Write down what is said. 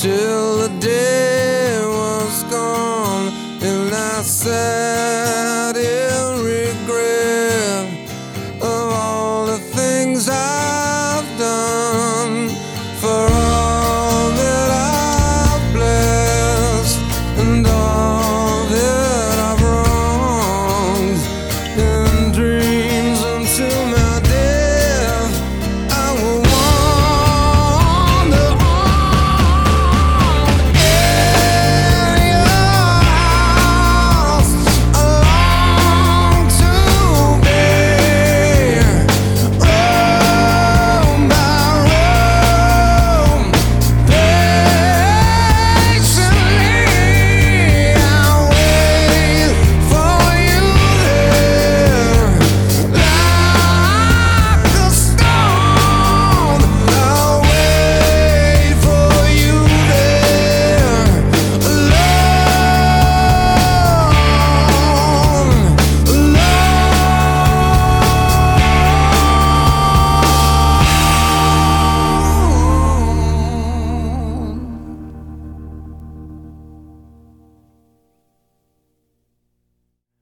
till the day was gone, and I said.